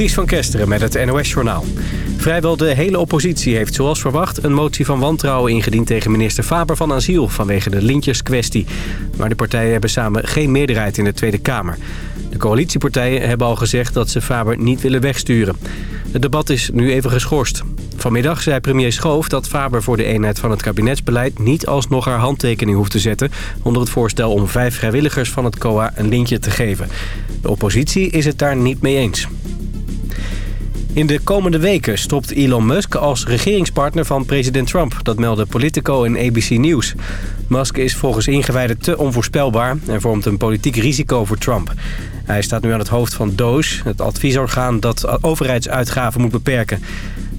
Ties van Kesteren met het NOS-journaal. Vrijwel de hele oppositie heeft zoals verwacht een motie van wantrouwen ingediend tegen minister Faber van Asiel vanwege de lintjeskwestie. Maar de partijen hebben samen geen meerderheid in de Tweede Kamer. De coalitiepartijen hebben al gezegd dat ze Faber niet willen wegsturen. Het debat is nu even geschorst. Vanmiddag zei premier Schoof dat Faber voor de eenheid van het kabinetsbeleid... niet alsnog haar handtekening hoeft te zetten... onder het voorstel om vijf vrijwilligers van het COA een lintje te geven. De oppositie is het daar niet mee eens. In de komende weken stopt Elon Musk als regeringspartner van president Trump. Dat melden Politico en ABC News. Musk is volgens ingewijden te onvoorspelbaar en vormt een politiek risico voor Trump. Hij staat nu aan het hoofd van DOGE, het adviesorgaan dat overheidsuitgaven moet beperken.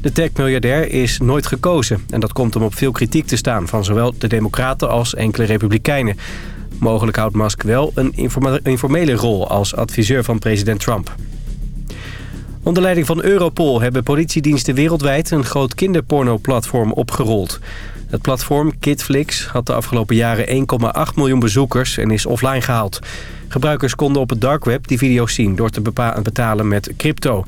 De tech-miljardair is nooit gekozen en dat komt om op veel kritiek te staan... van zowel de democraten als enkele republikeinen. Mogelijk houdt Musk wel een informele rol als adviseur van president Trump. Onder leiding van Europol hebben politiediensten wereldwijd een groot kinderporno-platform opgerold. Het platform Kidflix had de afgelopen jaren 1,8 miljoen bezoekers en is offline gehaald. Gebruikers konden op het dark web die video's zien door te betalen met crypto.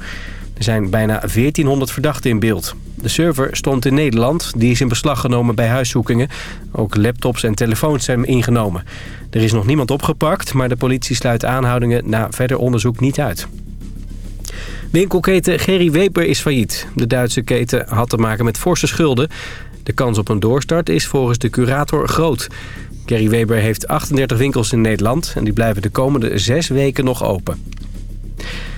Er zijn bijna 1400 verdachten in beeld. De server stond in Nederland. Die is in beslag genomen bij huiszoekingen. Ook laptops en telefoons zijn ingenomen. Er is nog niemand opgepakt, maar de politie sluit aanhoudingen na verder onderzoek niet uit. Winkelketen Gerry Weber is failliet. De Duitse keten had te maken met forse schulden. De kans op een doorstart is volgens de curator groot. Gerry Weber heeft 38 winkels in Nederland... en die blijven de komende zes weken nog open.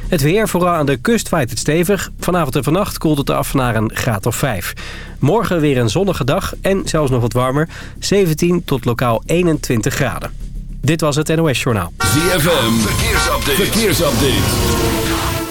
Het weer, vooral aan de kust, waait het stevig. Vanavond en vannacht koelt het af naar een graad of 5. Morgen weer een zonnige dag en zelfs nog wat warmer. 17 tot lokaal 21 graden. Dit was het NOS Journaal. ZFM, verkeersupdate. verkeersupdate.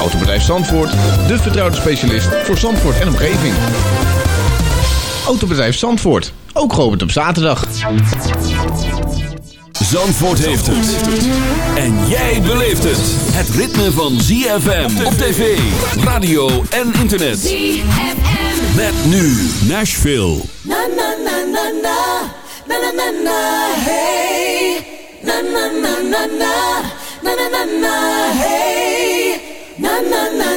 Autobedrijf Zandvoort, de vertrouwde specialist voor Zandvoort en omgeving. Autobedrijf Zandvoort, ook geopend op zaterdag. Zandvoort heeft het. En jij beleeft het. Het ritme van ZFM op tv, radio en internet. ZFM. Met nu Nashville. Na na na na na. Na na na na hey. Na na na na na. Na na na na hey. Na na na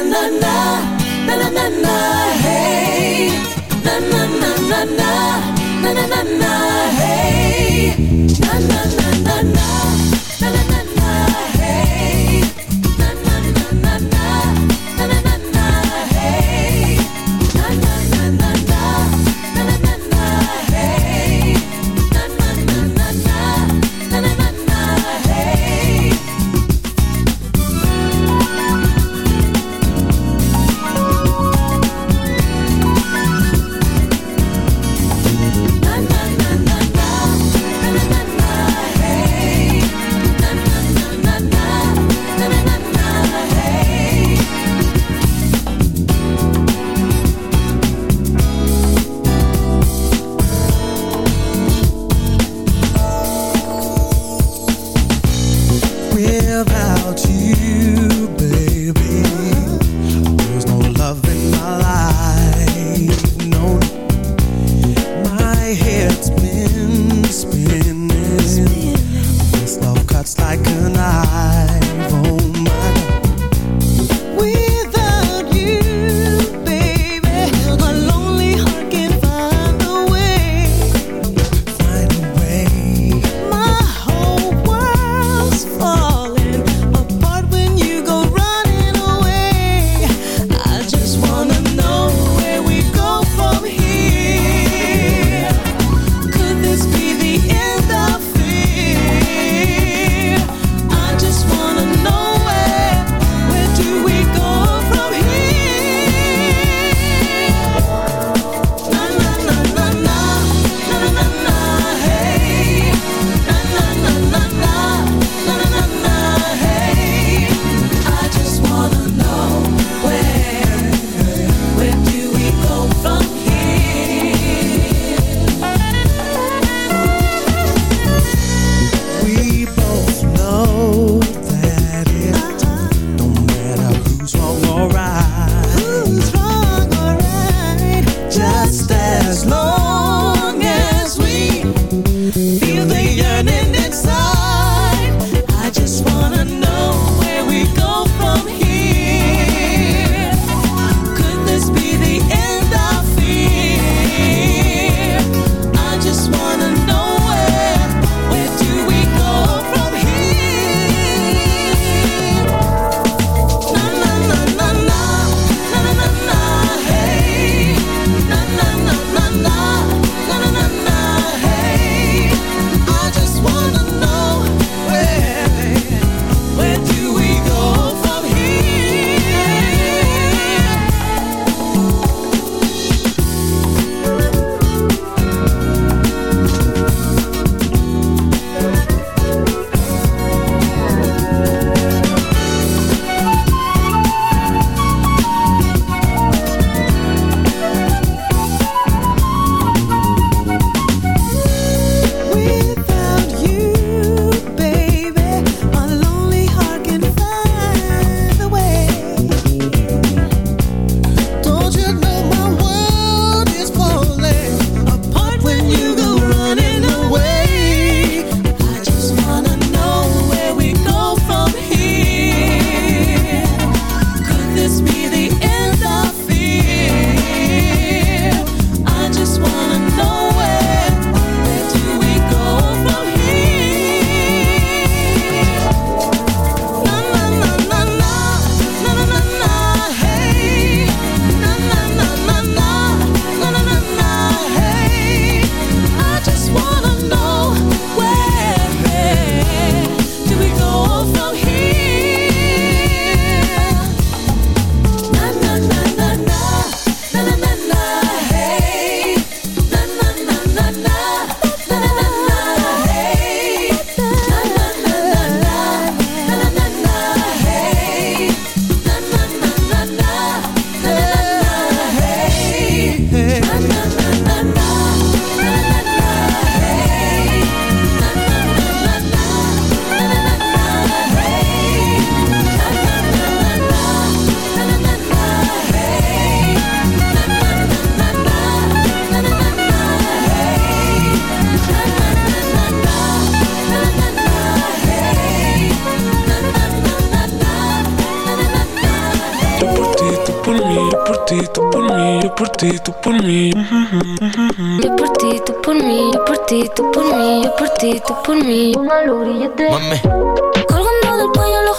ti, tú por mí. Yo por ti, tú por mí, yo por ti, tú por mí, yo por ti, tú por mí. Grillete. Mami. Colgando del cuello los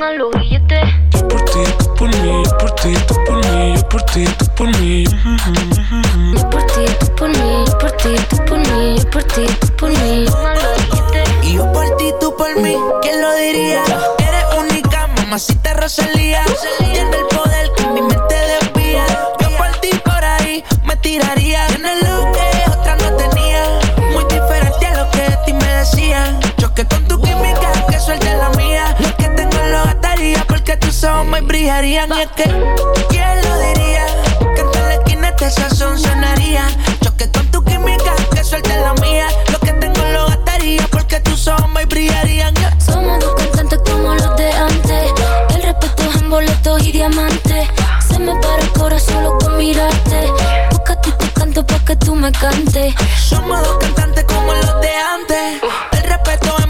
por mí. Póngalo billete. Yo por ti, tú por mí, yo por ti, tú por mí, yo por ti, tú por mí. Yo por ti, tú por mí, yo por ti, tú por mí, yo por ti, tú por mí. Y yo por ti, tú por mí, ¿quién lo diría? Eres única, mamacita Rosalía. Tiene el poder que mi mente desvía. Yo por ti por ahí me tiraría. Tienes lo tus ojos me brillarían. Y es que, ¿quién lo diría? Que en la esquina este sazón sonaría. Choque con tu química, que suelte la mía. Lo que tengo lo gastaría porque tus ojos me brillarían. Somos dos cantantes como los de antes. El respeto es en boletos y diamantes. Se me para el corazón solo con mirarte. Porque a ti te canto pa' que tú me cantes. Somos dos cantantes como los de antes. El respeto en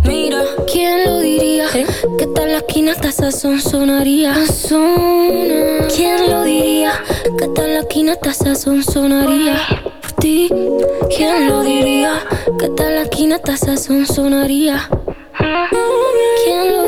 mira, ¿quién lo diría? Que tal la esquina hasta sazón sonaría. ¿Quién lo diría? Que tal la esquina hasta sazón sonaría. Por ti, ¿quién lo diría? Que tal la esquina hasta sazón sonaría. ¿Quién lo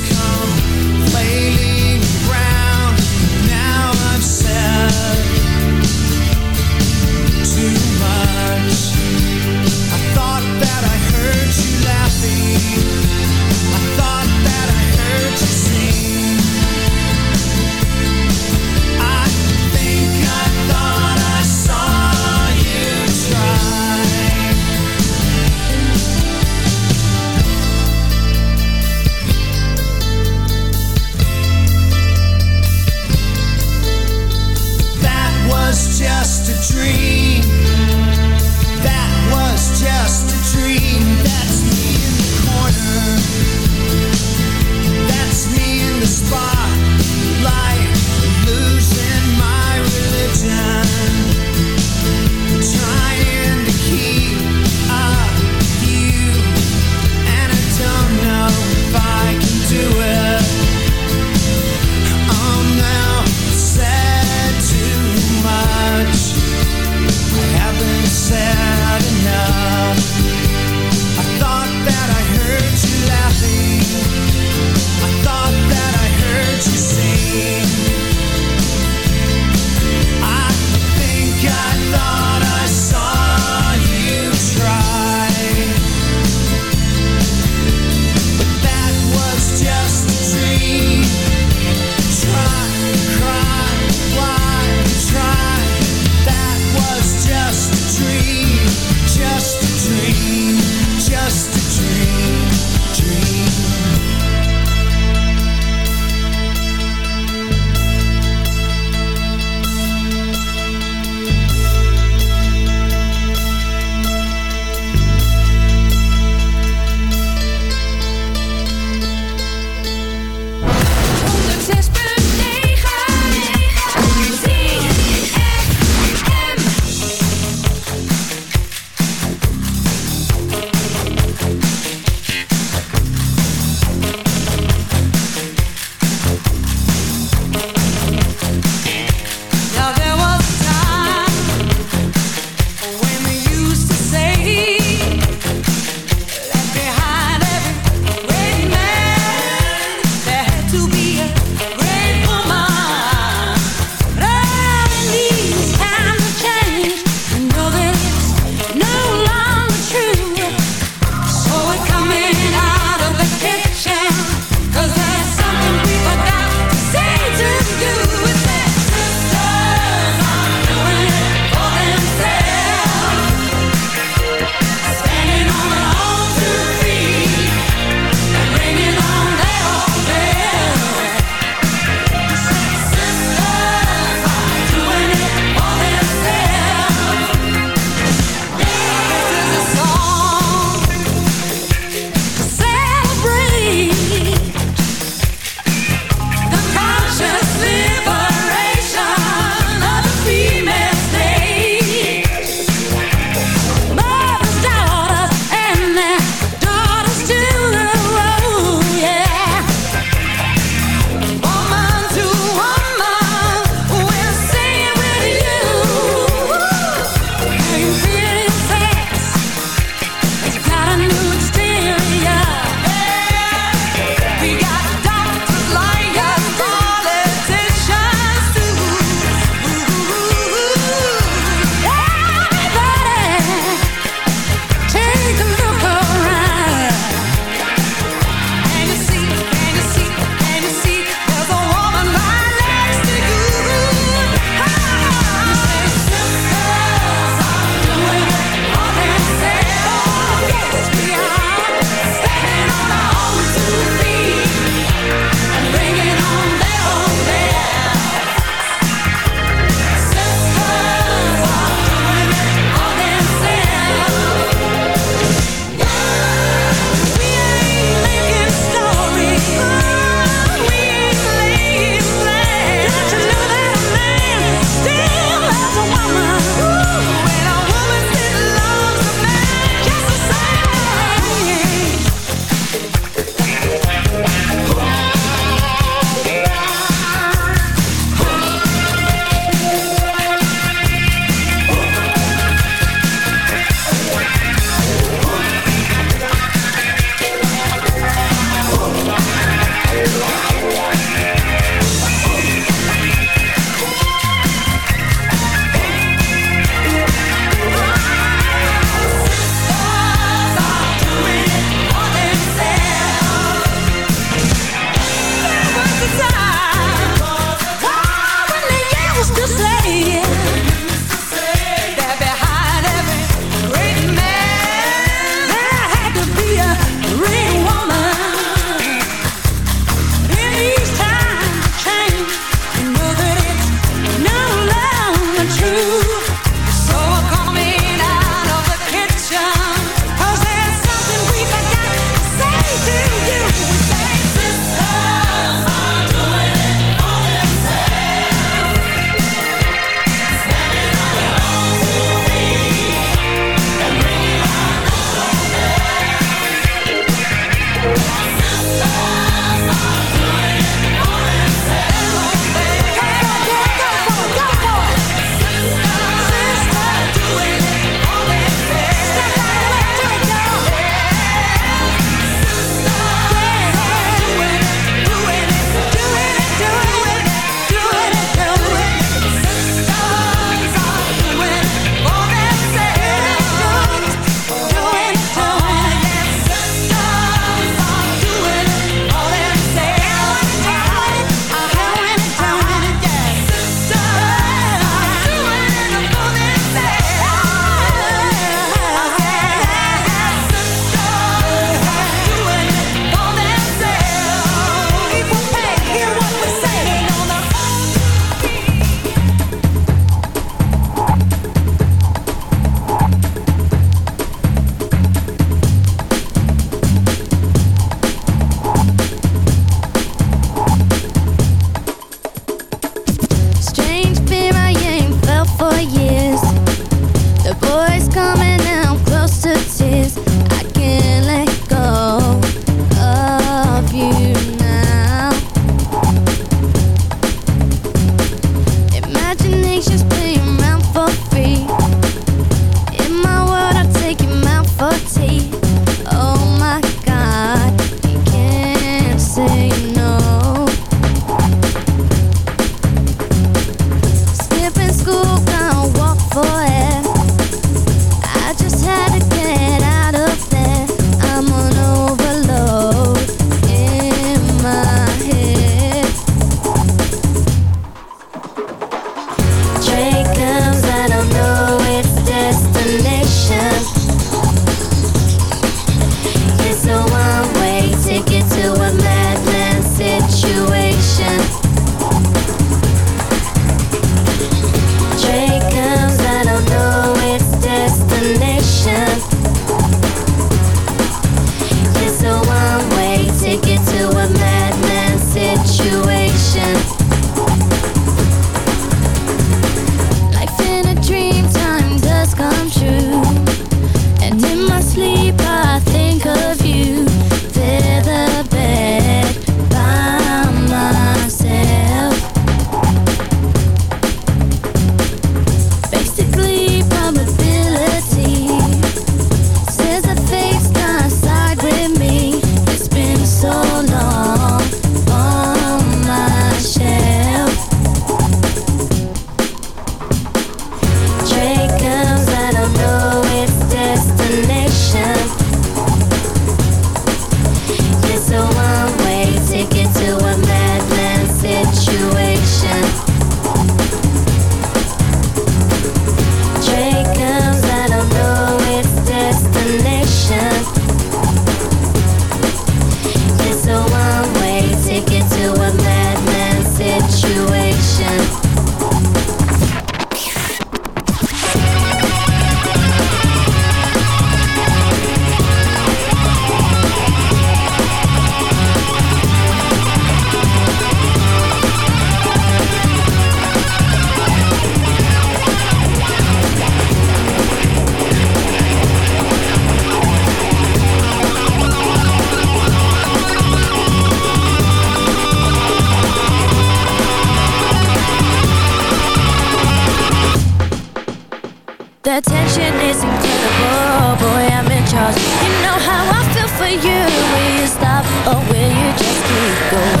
go.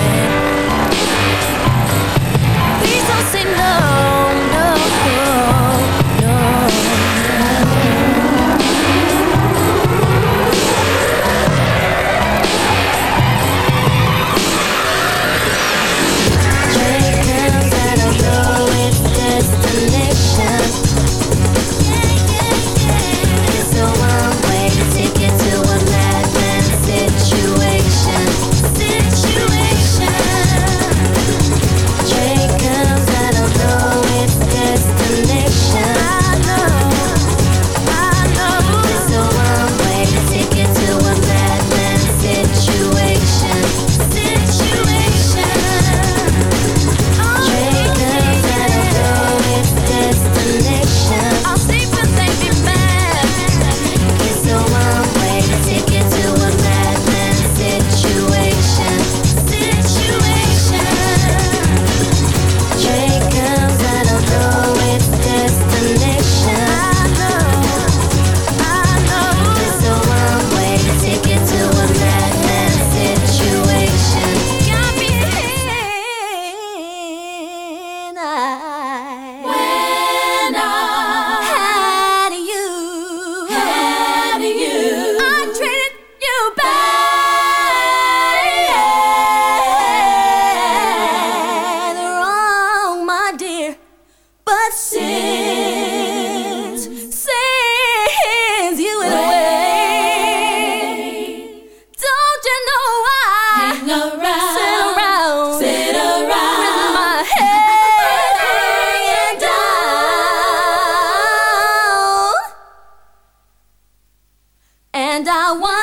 and I want.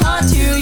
hard to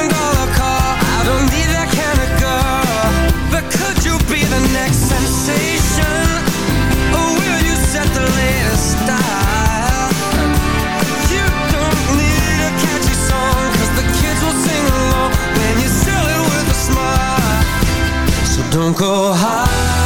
Don't go high.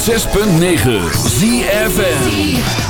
106.9 ZFM.